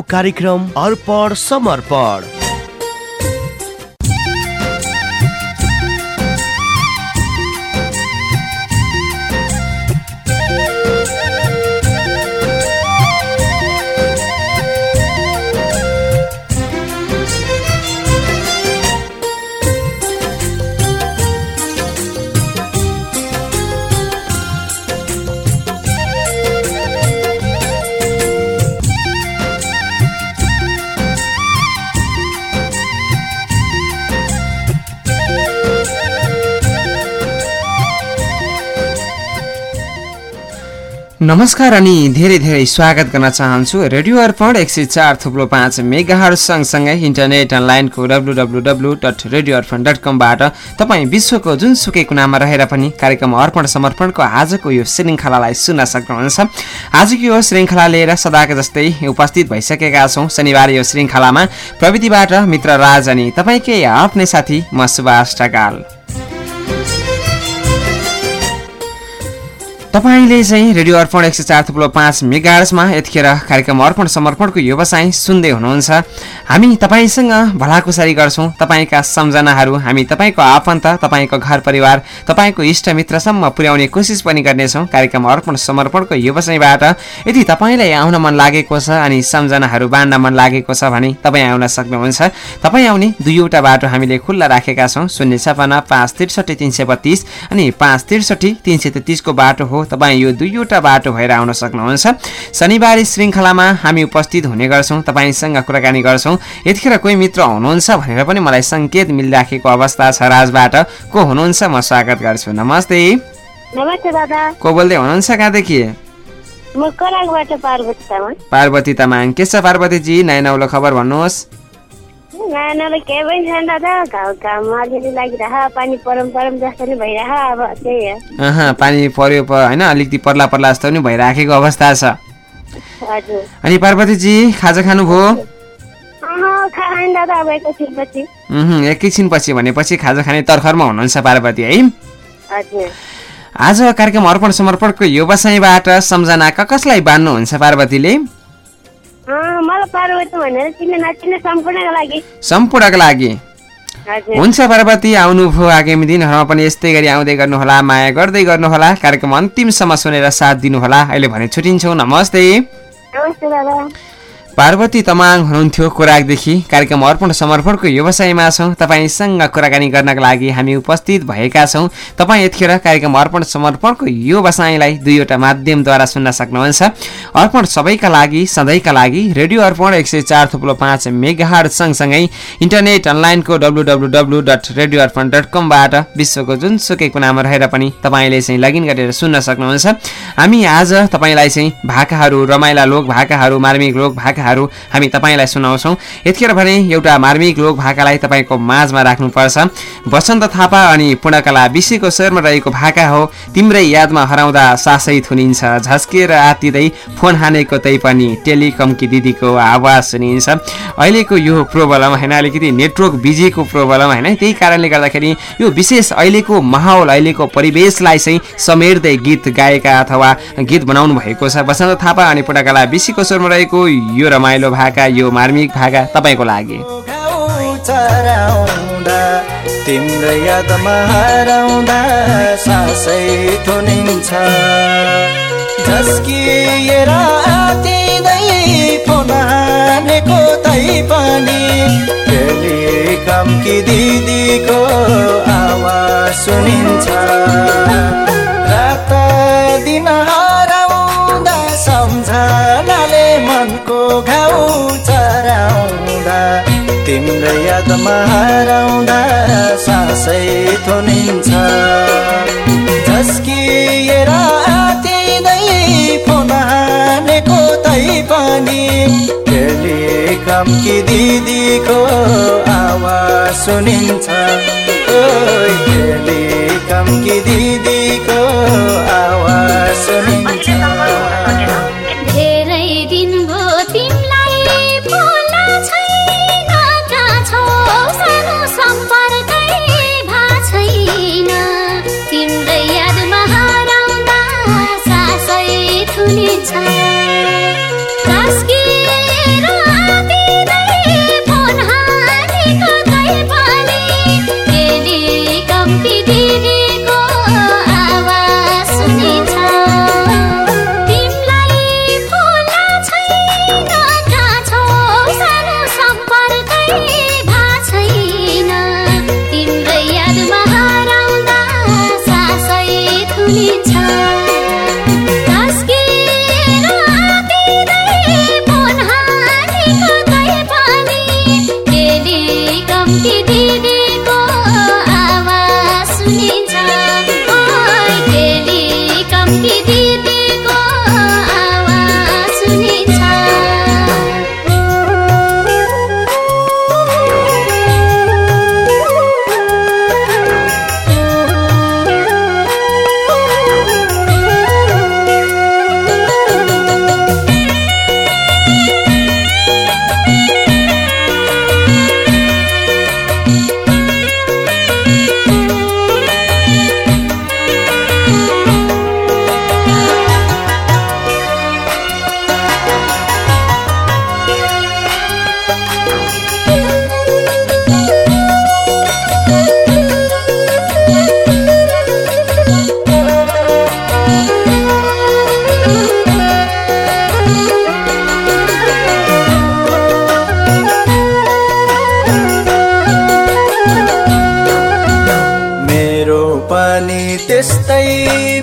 कार्यक्रम अर्पण समर्पण। नमस्कार अनि धेरै धेरै स्वागत गर्न चाहन्छु। रेडियो अर्पण एक सय चार थुप्रो पाँच मेगाहरू सँगसँगै इन्टरनेट अनलाइनको W W W dot radio Arpan dot कमबाट तपाईँ विश्वको जुनसुकै कुनामा रहेर पनि कार्यक्रम अर्पण समर्पणको आजको यो श्रृङ्खलालाई सुन्न सक्नुहुन्छ। आजको यो श्रृङ्खला लिएर सदाको जस्तै उपस्थित भइसकेका छौँ। शनिबार यो श्रृङ्खलामा प्रविधिबाट मित्र राज अनि तपाईँकै आफ्नै साथी म सुभाष ढकाल तपाईँले चाहिँ रेडियो अर्पण एक सय चार थुप्रो पाँच मेगार्समा यतिखेर कार्यक्रम अर्पण समर्पणको व्यवसाय सुन्दै हुनुहुन्छ। हामी तपाईँसँग भलाकुसारी गर्छौँ। तपाईँका सम्झनाहरू हामी तपाईँको आफन्त तपाईँको घर परिवार तपाईँको इष्टमित्रसम्म पुर्याउने कोसिस पनि गर्नेछौँ कार्यक्रम अर्पण समर्पणको व्यवसायबाट। यदि तपाईँलाई आउन मन लागेको छ अनि सम्झनाहरू बाँड्न मन लागेको छ भने तपाईँ आउन सक्नुहुन्छ। तपाईँ आउने दुईवटा बाटो हामीले खुल्ला राखेका छौँ। शून्य छपन्न पाँच त्रिसठी तिन सय बत्तिस अनि पाँच त्रिसठी तिन सय तेत्तिसको बाटो हो। तपाईँ यो दुईवटा बाटो भएर आउन सक्नुहुन्छ। शनिबार श्रृङ्खलामा हामी उपस्थित हुने गर्छौँ तपाईँसँग कुराकानी गर्छौँ। यतिखेर कोही मित्र हुनुहुन्छ भनेर पनि मलाई सङ्केत मिलिराखेको अवस्था छ राजबाट। को हुनुहुन्छ? म स्वागत गर्छु। नमस्ते। को बोल्दै हुनुहुन्छ कहाँदेखि? पार्वती तामाङ। के छ पार्वतीजी? नयाँ नौलो खबर भन्नुहोस्। नानालाई केही पनि छैन दादा घाउ घाम अलिअलि लागिरह पानी परम परम जस्तो नि भइरह अब त्यही हो। पानी पर्यो होइन अलिकति पर्ला पर्ला जस्तो पनि भइराखेको अवस्था छ। अनि पार्वतीजी खाजा खानुभयो? उहुँ, एकैछिनपछि। भनेपछि खाजा खाने तर्खरमा हुनुहुन्छ पार्वती है? आज कार्यक्रम अर्पण समर्पणको व्यवसायबाट सम्झना कसलाई बाँड्नुहुन्छ पार्वतीले? सम्पूर्णको लागि हुन्छ पार्वती आउनुभयो आगामी दिनहरूमा पनि यस्तै गरी आउँदै गर्नुहोला माया गर्दै गर्नुहोला कार्यक्रम अन्तिमसम्म सुनेर साथ दिनुहोला अहिले भने छुट्टिन्छौँ नमस्ते पार्वती तमाङ हुनुहुन्थ्यो कोराकदेखि कार्यक्रम अर्पण समर्पणको व्यवसायमा छौँ। तपाईँसँग कुराकानी गर्नका लागि हामी उपस्थित भएका छौँ। तपाईँ यतिखेर कार्यक्रम अर्पण समर्पणको व्यवसायलाई दुईवटा माध्यमद्वारा सुन्न सक्नुहुन्छ। अर्पण सबैका लागि सधैँका लागि रेडियो अर्पण एक सय चार थुप्रो पाँच मेगाहार सँगसँगै इन्टरनेट अनलाइनको W W W dot radio Arpan dot कमबाट विश्वको जुनसुकै कुनामा रहेर पनि तपाईँले चाहिँ लगइन गरेर सुन्न सक्नुहुन्छ। हामी आज तपाईँलाई चाहिँ भाकाहरू रमाइला लोक भाकाहरू मार्मिक लोक भाकाहरू हामी तपाईँलाई सुनाउँछौँ। यतिखेर भने एउटा मार्मिक लोक भाकालाई तपाईँको माझमा राख्नुपर्छ। वसन्त थापा अनि पूर्णकला विषयको स्वरमा रहेको भाका हो। तिम्रै यादमा हराउँदा सासै थुनिन्छ। झस्किएर आतिँदै फोन हानेको तै पनि टेलिकमकी दिदीको आवाज सुनिन्छ। अहिलेको यो प्रोब्लम होइन अलिकति नेटवर्क बिजीको प्रोब्लम होइन। त्यही कारणले गर्दाखेरि यो विशेष अहिलेको माहौल अहिलेको परिवेशलाई चाहिँ समेट्दै गीत गाएका अथवा गीत बनाउनु भएको छ। वसन्त थापा अनि पूर्णकला विषयको स्वरमा रहेको यो रमाइलो भाका यो मार्मिक भाका तपाईँको लागि। तिम्रो यादमा हराउँदा सासै थुनिन्छ झस्किएर आतिँदै फोन हानेको तै पनि टेलिकमकी दिदीको आवाज सुनिन्छ। रात दिन हराउँदा मनको घाउ चराउँदा तिम्रो यादमा हराउँदा सासै थुनिन्छ। झस्किएर आतिँदै फोन हानेको तै पनि टेलिकमकी दिदीको आवाज सुनिन्छ। ओइ टेलिकमकी दिदीको Sampai di मेरो पनि त्यस्तै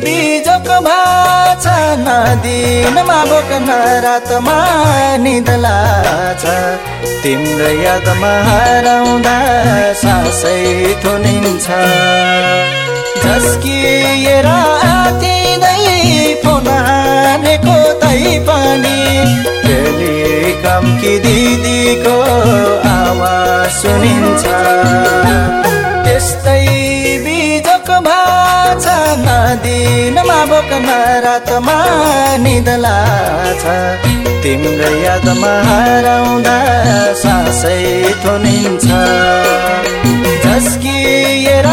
बिजको भाछ नदिनमा बोकमा रातमा निदला छ। तिम्रो यादमा हराउँदा सासै थुनिन्छ झस्किएर आतिँदै फोन हानेको तै पनि। टेलिकमकी दिदीको आवाज सुनिन्छ। त्यस्तै बिजोक भाछ नदिनमा बोक्न रातमा निद लाग्छ तिम्रो यादमा हराउँदा सासै थुनिन्छ। झस्किएर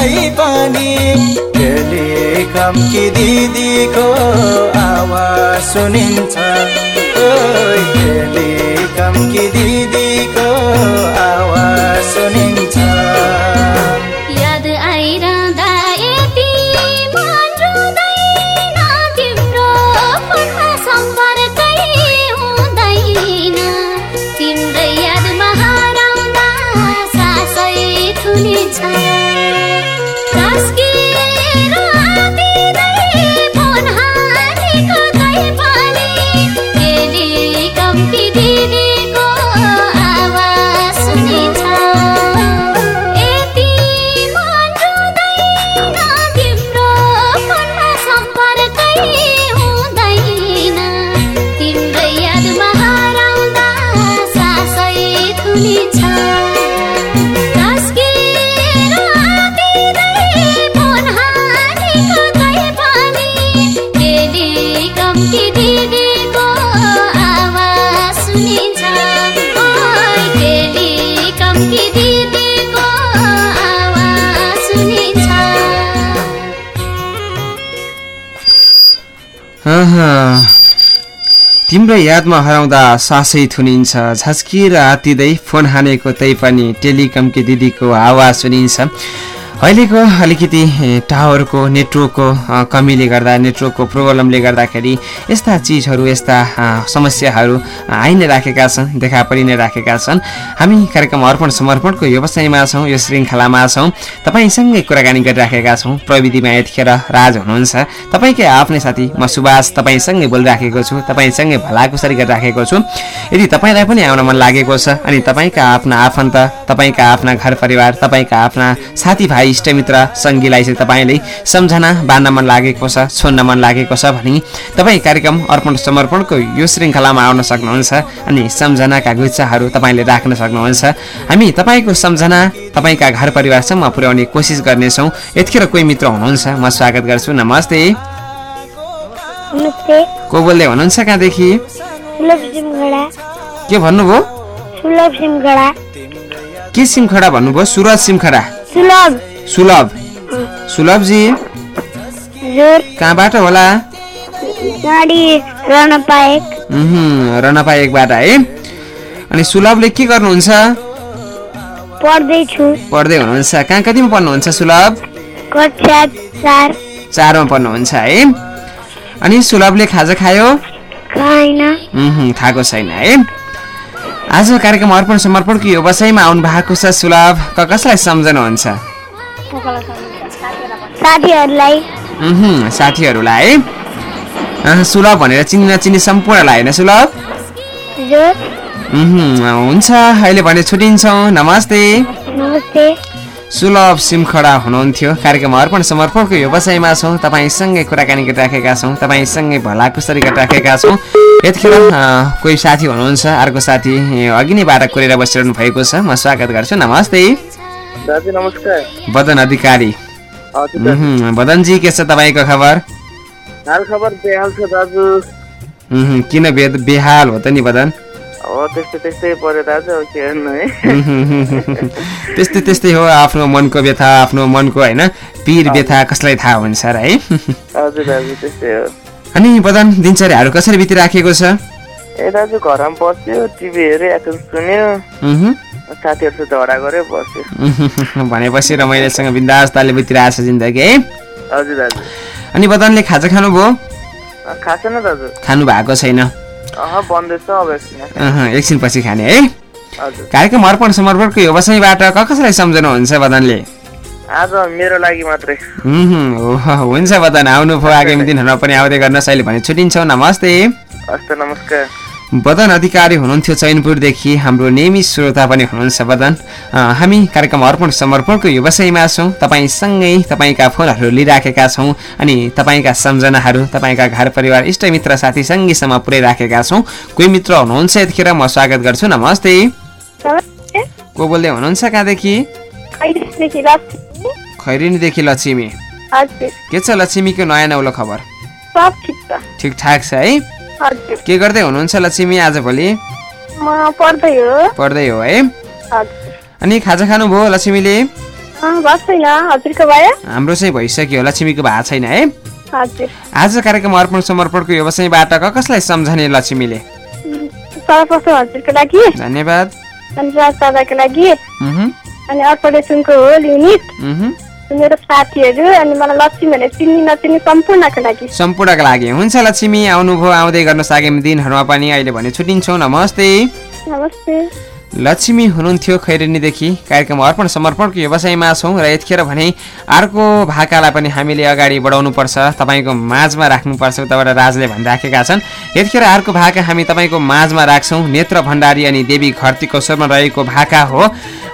तै पनि। टेलिकमकी दिदीको आवाज सुनिन्छ। ओइ टेलिकमकी तिम्रो यादमा हराउँदा सासै थुनिन्छ। झस्किएर आतिँदै फोन हानेको तै पनि टेलिकमकी दिदीको आवाज सुनिन्छ। अहिलेको अलिकति टावरको नेटवर्कको कमीले गर्दा नेटवर्कको प्रोब्लमले गर्दाखेरि यस्ता चिजहरू यस्ता समस्याहरू आइ नै राखेका छन् देखा परि नै राखेका छन्। हामी कार्यक्रम अर्पण समर्पणको व्यवसायमा छौँ यो श्रृङ्खलामा छौँ। तपाईँसँगै कुराकानी गरिराखेका छौँ। प्रविधिमा यतिखेर राज हुनुहुन्छ। तपाईँकै आफ्नै साथी म सुभाष तपाईँसँगै बोलिराखेको छु तपाईँसँगै भलाकुसारी गरिराखेको छु। यदि तपाईँलाई पनि आउन मन लागेको छ अनि तपाईँका आफ्ना आफन्त तपाईँका आफ्ना घर परिवार तपाईँका आफ्ना साथीभाइ इष्टमित्र सङ्गीलाई चाहिँ तपाईँले सम्झना बाँड्न मन लागेको छ छोड्न मन लागेको छ भने तपाईँ कार्यक्रम अर्पण समर्पणको यो श्रृङ्खलामा आउन सक्नुहुन्छ अनि सम्झनाका गुच्छाहरू तपाईँले राख्न सक्नुहुन्छ। हामी तपाईँको सम्झना तपाईँका घर परिवारसम्म पुर्याउने कोसिस गर्नेछौँ। यतिखेर कोही मित्र हुनुहुन्छ म स्वागत गर्छु। नमस्ते। को बोल्दै हुनुहुन्छ कहाँदेखि? के भन्नुभयो? के सिमखडा भन्नुभयो? सुरज सिमखडा। सुलभ। सुलभ सुलभजी? कहाँबाट होला? गाडी रहन पाएक। उहुँ, रनपा एकबाट है। अनि सुलभले के गर्नुहुन्छ? पढ्दै हुनुहुन्छ। कहाँ कतिमा पढ्नुहुन्छ सुलभ? चारमा पढ्नुहुन्छ है। अनि सुलभले खाजा खायो? खाएको छैन है। आज कार्यक्रम अर्पण समर्पणको व्यवसायमा आउनु भएको छ सुलभ। कसलाई सम्झनुहुन्छ? साथीहरूलाई। साथीहरूलाई। सुलभ भनेर चिनी नचिनी सम्पूर्णलाई होइन सुलभ? हुन्छ। अहिले भने छुट्टिन्छौँ नमस्ते। नमस्ते। सुलभ सिमखडा हुनुहुन्थ्यो। कार्यक्रम अर्पण समर्पणको व्यवसायमा छौँ। तपाईँसँगै कुराकानी गरिराखेका छौँ। तपाईँसँगै भलाकुसरी गरिराखेका छौँ। यतिखेर कोही साथी हुनुहुन्छ। अर्को साथी अघि नै बाटो कोरेर बसिरहनु भएको छ। म स्वागत गर्छु। नमस्ते। दाजु नमस्कार। बदन अधिकारी। बदनजी के छ तपाईँको खबर? हाल खबर बेहाल छ दाजु। किन बे बेहाल हो त नि बदन? त्यस्तै त्यस्तै है? आफ्नो मनको व्यथा आफ्नो मनको होइन? पिर व्यथा कसलाई थाहा हुन्छ र है? अनि बदन दिनचर्याहरू कसरी बितिराखेको छ? ए दाजु घरमा बस्यो टिभी हेऱ्यो सुन्यो। उहुँ, साथीहरूसित झगडा गऱ्यो बस्यो भनेपछि रमाइलोसँग बिन्दासताले बितिरहेको छ जिन्दगी है? हजुर दाजु अनि बदनले खाजा खानुभयो खाएको छैन दाजु खानु भएको छैन। एकछिन एकछिनपछि खाने है? हजुर। कार्यक्रम अर्पण समर्पणको व्यवसायबाट क कसलाई सम्झनुहुन्छ बदनले आज मेरो लागि मात्रै। हुन्छ बदन आउनुभयो आगामी दिनहरूमा पनि आउँदै गर्न सहिले भने छुट्टिन्छौँ नमस्ते। हस्त नमस्कार। बदन अधिकारी हुनुहुन्थ्यो चैनपुरदेखि। हाम्रो नियमित श्रोता पनि हुनुहुन्छ बदन। हामी कार्यक्रम अर्पण समर्पणको व्यवसायमा छौँ। तपाईँसँगै तपाईँका फोनहरू लिइराखेका छौँ अनि तपाईँका सम्झनाहरू तपाईँका घर परिवार इष्टमित्र साथीसँगैसम्म पुर्याइराखेका छौँ। कोही मित्र हुनुहुन्छ यतिखेर म स्वागत गर्छु। नमस्ते। को बोल्दै हुनुहुन्छ कहाँदेखि? खैरिनीदेखि लक्ष्मी। के छ लक्ष्मीको नयाँ नौलो खबर? सब ठिक छ। ठिकठाक छ है। के गर्दै हुनुहुन्छ लक्ष्मी? आजभोलि म पढ्दै हो। पढ्दै हो अनि खाजा खानुभयो लक्ष्मीले? हाम्रो चाहिँ भइसक्यो। लक्ष्मीको भएको छैन है? आज कार्यक्रम अर्पण समर्पणको व्यवसायबाट क कसलाई सम्झने लक्ष्मीले? सर्वप्रथम हजुरको लागि। धन्यवाद। लागि। अनि अर्पणेसनको होल युनिट। मेरो साथीहरू अनि मलाई लक्ष्मी भनेर चिन्ने नचिन्ने सम्पूर्णको लागि। सम्पूर्णका लागि। हुन्छ लक्ष्मी आउनुभयो आउँदै गर्नुहोस् आगामी दिनहरूमा पनि अहिले भने छुट्टिन्छौँ। नमस्ते। नमस्ते। लक्ष्मी हुनुहुन्थ्यो खैरेनीदेखि कार्यक्रम अर्पण समर्पणको व्यवसायमा छौँ र यतिखेर भने अर्को भाकालाई पनि हामीले अगाडि बढाउनुपर्छ तपाईँको माझमा राख्नुपर्छ उताबाट राजले भनिराखेका छन्। यतिखेर अर्को भाका हामी तपाईँको माझमा राख्छौँ। नेत्र भण्डारी अनि देवी घरतीको स्वरमा रहेको भाका हो।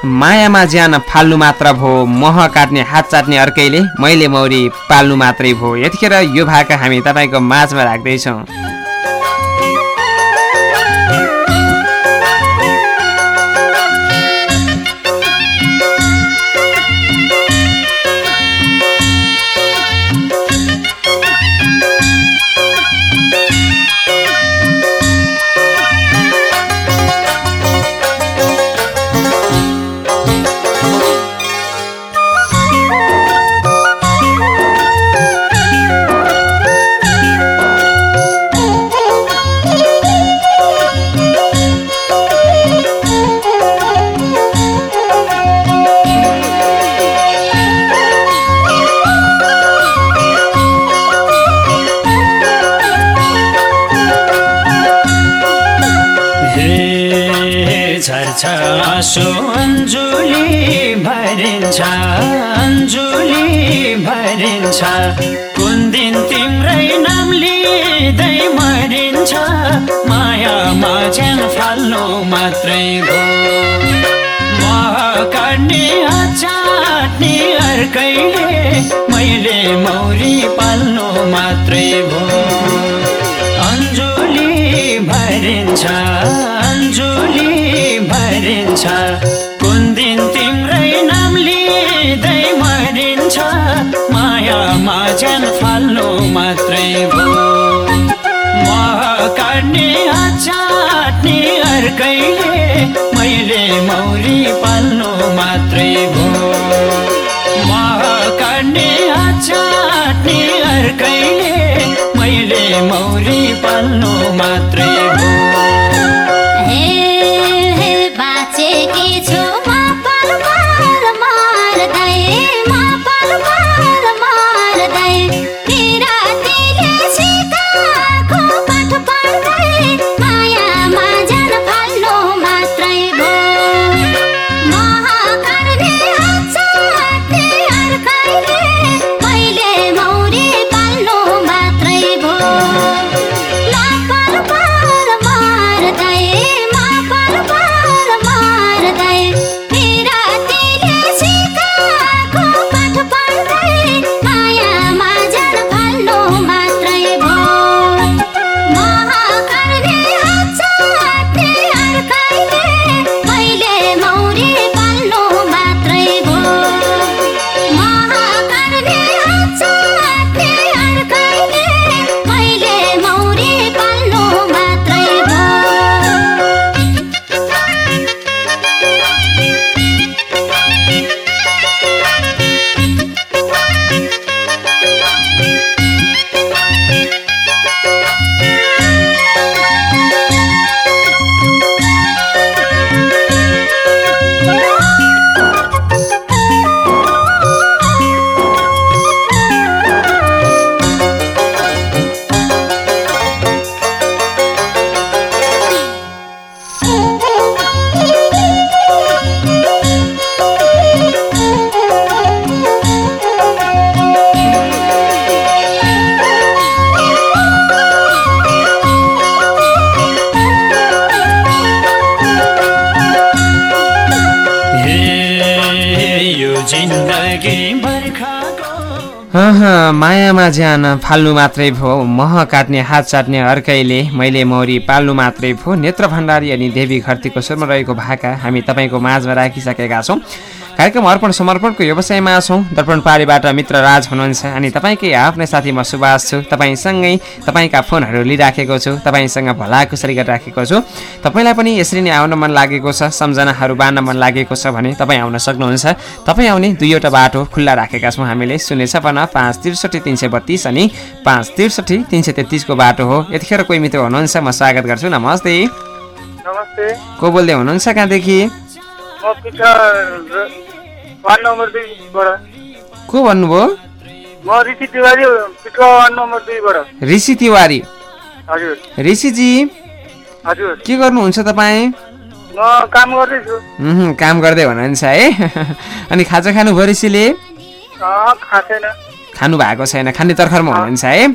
मायामा ज्यान फाल्नु मात्र भो मह काट्ने हात चाट्ने अर्कैले मैले मौरी पाल्नु मात्रै भो। यतिखेर यो भाका हामी तपाईँको माझमा राख्दैछौँ। आँसु अन्जुली भरिन्छ अन्जुली भरिन्छ। कुन दिन तिम्रै नाम लिँदै मरिन्छ मायामा ज्यान फाल्नु मात्रै भो काट्ने चाट्ने अर्कैले मैले मौरी पाल्नु मात्रै भो अन्जुली भरिन्छ अन्जुली भरिन्छ कुन दिन तिम्रै नाम लिँदै मरिन्छ। मायामा ज्यान फाल्नु मात्रै भो। म काट्ने चाट्ने अर्कैले मैले मौरी पाल्नु मात्रै भो। म काट्ने चाट्ने अर्कैले मैले मौरी पाल्नु मात्रै भो। मायामा ज्यान फाल्नु मात्रै भो मह काट्ने हात चाट्ने अर्कैले मैले मौरी पाल्नु मात्रै भो। नेत्र भण्डारी अनि देवी घरतीको स्वरमा रहेको भाका हामी तपाईँको माझमा राखिसकेका छौँ। कार्यक्रम अर्पण समर्पणको व्यवसायमा छौँ। दर्पण पारीबाट मित्र राज हुनुहुन्छ। अनि तपाईँकै आफ्नै साथी म सुभाष छु। तपाईँसँगै तपाईँका फोनहरू लिइराखेको छु। तपाईँसँग भलाकुसरी गरिराखेको छु। तपाईँलाई पनि यसरी नै आउन मन लागेको छ सम्झनाहरू बाँड्न मन लागेको छ भने तपाईँ आउन सक्नुहुन्छ। तपाईँ आउने दुईवटा बाटो खुल्ला राखेका छौँ हामीले। शून्य छपन्न पाँच त्रिसठी तिन सय बत्तिस अनि पाँच त्रिसठी तिन सय तेत्तिसको बाटो हो। यतिखेर कोही मित्र हुनुहुन्छ म स्वागत गर्छु। नमस्ते। नमस्ते। को बोल्दै हुनुहुन्छ कहाँदेखि? को भन्नुभयो? म ऋषि तिवारी ऋषिजी के गर्नुहुन्छ तपाईँ? काम गर्दैछु। काम गर्दै हुनुहुन्छ है अनि खाजा खानुभयो ऋषिले? खानु भएको छैन। खाने तर्खरमा हुनुहुन्छ है।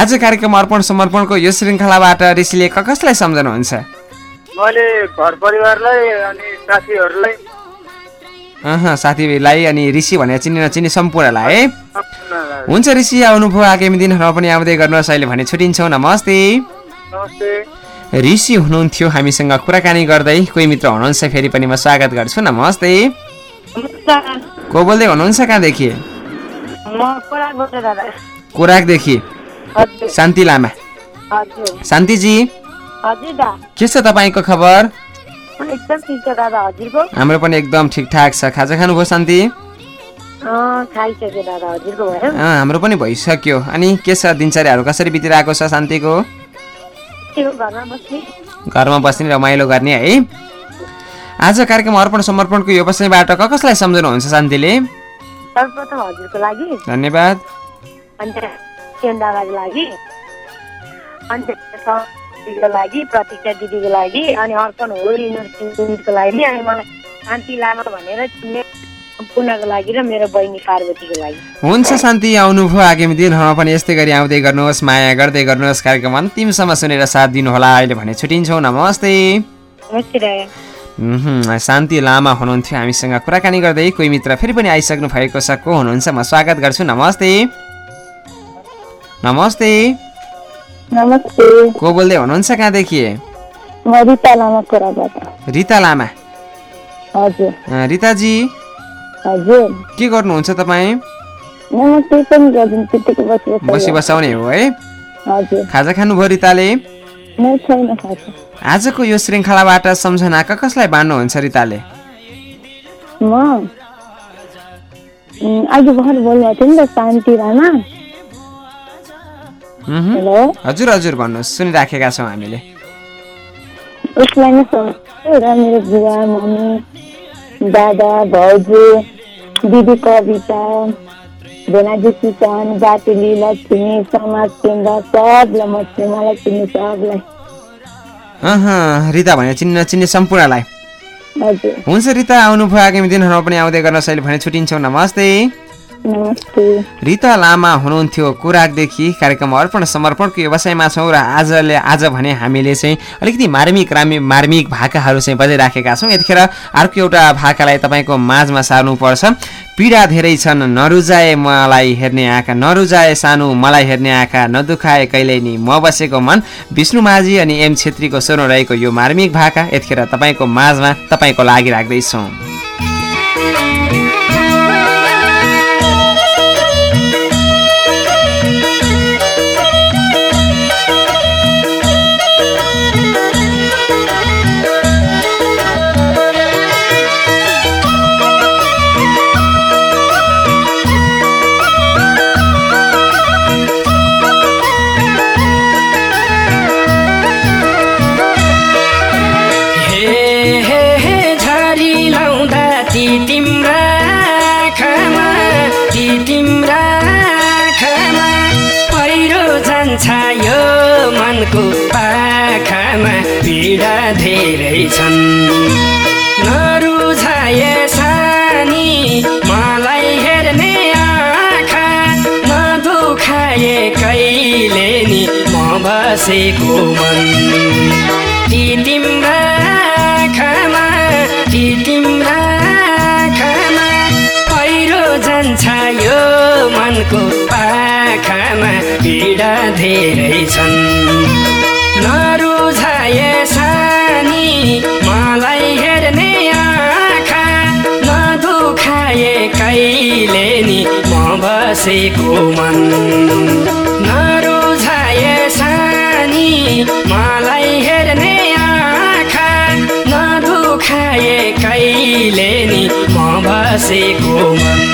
आज कार्यक्रम अर्पण समर्पणको यो श्रृङ्खलाबाट ऋषिले कसलाई सम्झनुहुन्छ? मैले घर परिवारलाई अनि साथीहरूलाई अह साथीलाई अनि ऋषि भनेर चिन्ने नचिन्ने सम्पूर्णलाई है? हुन्छ ऋषि आउनुभयो आगामी दिनहरूमा पनि आउँदै गर्नुहोस् अहिले भने छुट्टिन्छौँ नमस्ते। नमस्ते। ऋषि हुनुहुन्थ्यो हामीसँग कुराकानी गर्दै कोही मित्र हुनुहुन्छ फेरि पनि म स्वागत गर्छु नमस्ते। को बोल्दै हुनुहुन्छ कहाँदेखि? म खोलाबाट दादा। कोराकदेखि शान्ति लामा। हजुर। शान्तिजी। के छ तपाईँको खबर? ठिक हाम्रो पनि एकदम ठिकठाक छ। खाजा खानुभयो शान्ति? हाम्रो पनि भइसक्यो। अनि के छ दिनचर्याहरू कसरी बितिरहेको छ शान्तिको? घरमा बस्ने। रमाइलो गर्ने है। आज कार्यक्रम अर्पण समर्पणको यो विषयबाट क कसलाई सम्झनुहुन्छ शान्तिले? सर्वप्रथम हजुरको लागि। धन्यवाद। लागि। दिदीको लागि प्रतीक्षा दिदीको लागि अनि अर्पण हो युनिभर्सिटीको लागि अनि मलाई शान्ति लामा भनेर चिन्ने लागि र मेरो बहिनी पार्वतीको लागि। हुन्छ शान्ति आउनुभयो आगामी दिनहरूमा पनि यस्तै गरी आउँदै गर्नुहोस् माया गर्दै गर्नुहोस् कार्यक्रम अन्तिमसम्म सुनेर साथ दिनुहोला अहिले भने छुट्टिन्छौँ नमस्ते। शान्ति लामा हुनुहुन्थ्यो हामीसँग कुराकानी गर्दै कोही मित्र फेरि पनि आइसक्नु भएको छ को हुनुहुन्छ म स्वागत गर्छु नमस्ते। नमस्ते। नमस्ते। को बोल्दै हुनुहुन्छ कहाँदेखि? रिता लामा कोराबाट रिता लामा। हजुर। रिताजी? हजुर। के गर्नुहुन्छ तपाईँ? बसी बसी बसाउने हो है? खाजा खानुभयो रिताले? आजको यो श्रृङ्खलाबाट सम्झना क कसलाई बाँड्नुहुन्छ रिताले? अघि भर्खर बोल्नुभएको थियो नि त शान्ति रामा हजुर हजुर भन्नुहोस्। सुनिराखेका छौँ हामीले। उसलाई नै र मेरो बुवा मम्मी दादा भाउजू दिदी कविता भेनाजी किसान बाटुली लक्ष्मी समाज केन्द्र सबलाई म मलाई चिन्ने सबलाई अह रिता भनेर चिन्न चिन्ने सम्पूर्णलाई। हुन्छ रिता आउनुभयो। आगामी दिनहरूमा पनि आउँदै गर्न अहिले भने छुट्टिन्छौँ नमस्ते। रिता लामा हुनुहुन्थ्यो कुराकदेखि कार्यक्रम अर्पण समर्पणको व्यवसायमा छौँ र आजले आज भने हामीले चाहिँ अलिकति मार्मिक रामी मार्मिक भाकाहरू चाहिँ बजाइराखेका छौँ। यतिखेर अर्को एउटा भाकालाई तपाईँको माझमा सार्नुपर्छ। पीडा धेरै छन् नरुजाए मलाई हेर्ने आँखा नरुजाए सानो मलाई हेर्ने आँखा नदुखाए कहिल्यै नि म बसेको मन। विष्णु माझी अनि एम छेत्रीको स्वरमा रहेको यो मार्मिक भाका यतिखेर तपाईँको माझमा तपाईँको लागि राख्दैछौँ। छन्। नरुझाए सानी मलाई हेर्ने आँखा नदुखाए कहिले नि म बसेको मन। ती तिम्रा आँखामा ती तिम्रा आँखामा पहिरो जान्छ यो मनको पाखामा पीडा धेरै छन्। बसेको मन। नरुझाए सानी मलाई हेर्ने आँखा। नदुखाए कहिले नि म बसेको मन।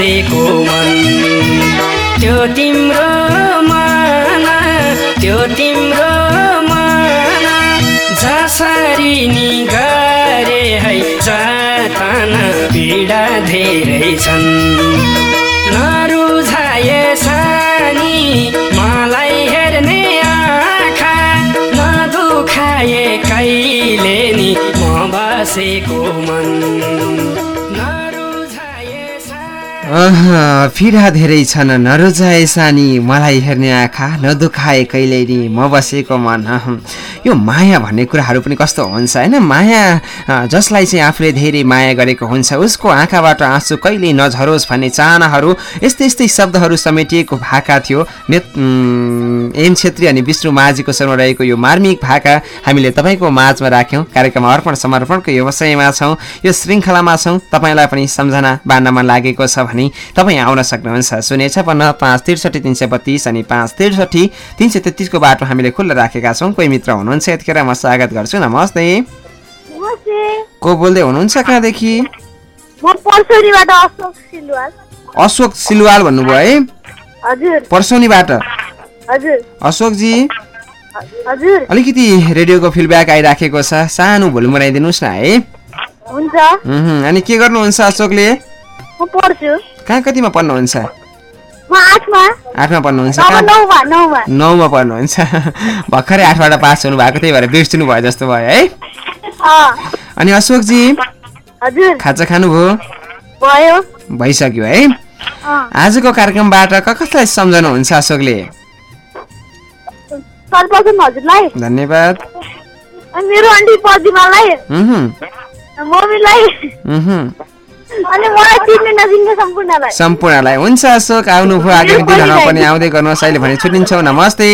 बसेको मन। त्यो तिम्रो माना त्यो तिम्रो माना जसरी नि गरे है जतन पीडा धेरै छन्। नरुझाए सानी मलाई हेर्ने आँखा नदुखाए कहिले नि म बसेको मन। पीडा धेरै छन् नरोजाए सानी। मलाई हेर्ने आँखा नदुखाए कहिले नि म बसेको मन। यो माया भन्ने कुराहरू पनि कस्तो हुन्छ होइन? माया जसलाई चाहिँ आफूले धेरै माया गरेको हुन्छ उसको आँखाबाट आँसु कहिले नझरोस् भन्ने चाहनाहरू यस्तै यस्तै शब्दहरू समेटिएको भाका थियो। एम छेत्री अनि विष्णु माझीको स्वरमा रहेको यो मार्मिक भाका हामीले तपाईँको माझमा राख्यौँ। कार्यक्रम अर्पण समर्पणको व्यवसायमा छौँ। यो श्रृङ्खलामा छौँ। तपाईँलाई पनि सम्झना बाँड्न लागेको छ तपाईँ आउन सक्नुहुन्छ। शून्य छपन्न पाँच त्रिसठी तिन सय बत्तिस अनि पाँच त्रिसठी तिन सय तेत्तिसको बाटो हामीले खुल्ला राखेका छौँ। कोही मित्र हुनुहुन्छ यतिखेर म स्वागत गर्छु। नमस्ते। नमस्ते। को बोल्दै हुनुहुन्छ कहाँदेखि? अशोक सिलवाल। भन्नुभयो है। पर्सौनीबाट? अशोकजी? अलिकति रेडियोको फिडब्याक आइराखेको छ। सानो भोल्युम बनाइदिनुहोस् न है। हुन्छ। अनि के गर्नुहुन्छ अशोकले? म पढ्छु? कहाँ कतिमा पढ्नुहुन्छ? आठमा। पढ्नुहुन्छ? नौमा पढ्नुहुन्छ। भर्खरै आठबाट पास हुनुभएको त्यही भएर बिर्सिनु भयो जस्तो भयो है? अनि अशोकजी खाजा खानुभयो? भयो। भइसक्यो है? आजको कार्यक्रमबाट क कसलाई सम्झाउनुहुन्छ अशोकले? सर्वप्रथम हजुरलाई। धन्यवाद। मेरो आन्टी उहुँ, मम्मीलाई सम्पूर्णलाई। हुन्छ अशोक। आउनुभयो आगामी दिनहरूमा पनि आउँदै गर्नुहोस्। अहिले भने छुट्टिन्छौँ। नमस्ते।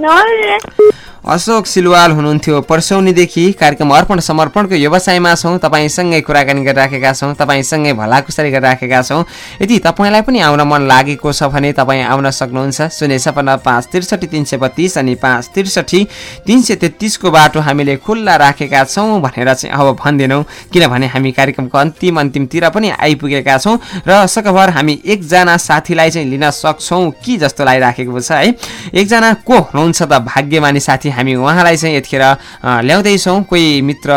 नमस्ते। अशोक सिलवाल हुनुहुन्थ्यो। पर्सौनीदेखि कार्यक्रम अर्पण समर्पणको व्यवसायमा छौँ। तपाईँसँगै कुराकानी गरिराखेका छौँ। तपाईँसँगै भलाकुसारी गरिराखेका छौँ। यदि तपाईँलाई पनि आउन मन लागेको छ भने तपाईँ आउन सक्नुहुन्छ। शून्य छपन्न पाँच त्रिसठी तिन सय बत्तिस अनि पाँच त्रिसठी तिन सय तेत्तिसको बाटो हामीले खुल्ला राखेका छौँ भनेर चाहिँ अब भनिदिनौँ। किनभने हामी कार्यक्रमको अन्तिम अन्तिमतिर पनि आइपुगेका छौँ र सकभर हामी एकजना साथीलाई चाहिँ लिन सक्छौँ कि जस्तो लागिराखेको छ है। एकजना को हुनुहुन्छ त भाग्यमानी साथी? हामी उहाँलाई चाहिँ यतिखेर ल्याउँदैछौँ। कोही मित्र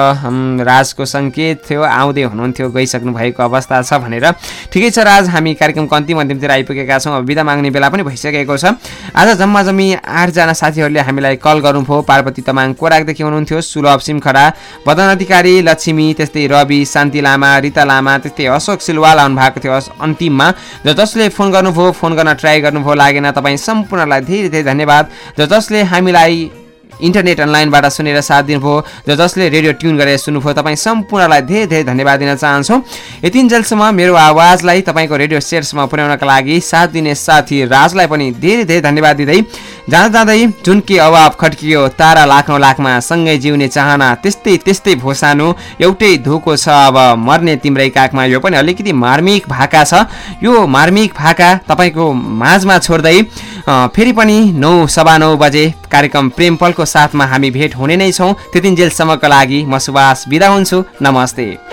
राजको सङ्केत थियो आउँदै हुनुहुन्थ्यो गइसक्नु भएको अवस्था छ भनेर। ठिकै छ राज हामी कार्यक्रमको अन्तिम अन्तिमतिर आइपुगेका छौँ। अब बिदा माग्ने बेला पनि भइसकेको छ। आज जम्मा जम्मी आठजना साथीहरूले हामीलाई कल गर्नुभयो। पार्वती तमाङ कोराकदेखि हुनुहुन्थ्यो सुलभ सिमखडा बदन अधिकारी लक्ष्मी त्यस्तै रवि शान्ति लामा रिता लामा त्यस्तै अशोक सिलवाल आउनु भएको थियो अन्तिममा। र जसले फोन गर्नुभयो फोन गर्न ट्राई गर्नुभयो लागेन। तपाईँ सम्पूर्णलाई धेरै धेरै धन्यवाद। र जसले हामीलाई इन्टरनेट अनलाइनबाट सुनेर साथ दिनुभयो र जसले रेडियो ट्युन गरेर सुन्नुभयो तपाईँ सम्पूर्णलाई धेरै धेरै धन्यवाद दिन चाहन्छौँ। यतिन्जेलसम्म मेरो आवाजलाई तपाईँको रेडियो सेट्समा पुर्याउनका लागि साथ दिने साथी राजलाई पनि धेरै धेरै धन्यवाद दिँदै जाँदा जाँदै जुन के अभाव खड्कियो तारा लाखौँ लाखमा सँगै जिउने चाहना त्यस्तै त्यस्तै भोसानु एउटै धोको छ अब मर्ने तिम्रै काखमा। यो पनि अलिकति मार्मिक भाका छ। यो मार्मिक भाका तपाईँको माझमा छोड्दै फेरि पनि नौ सवा नौ बजे कार्यक्रम प्रेम पलको साथमा हामी भेट हुने नै छौँ। त्यतिन्जेलसम्मको लागि म सुभाष बिदा हुन्छु। नमस्ते।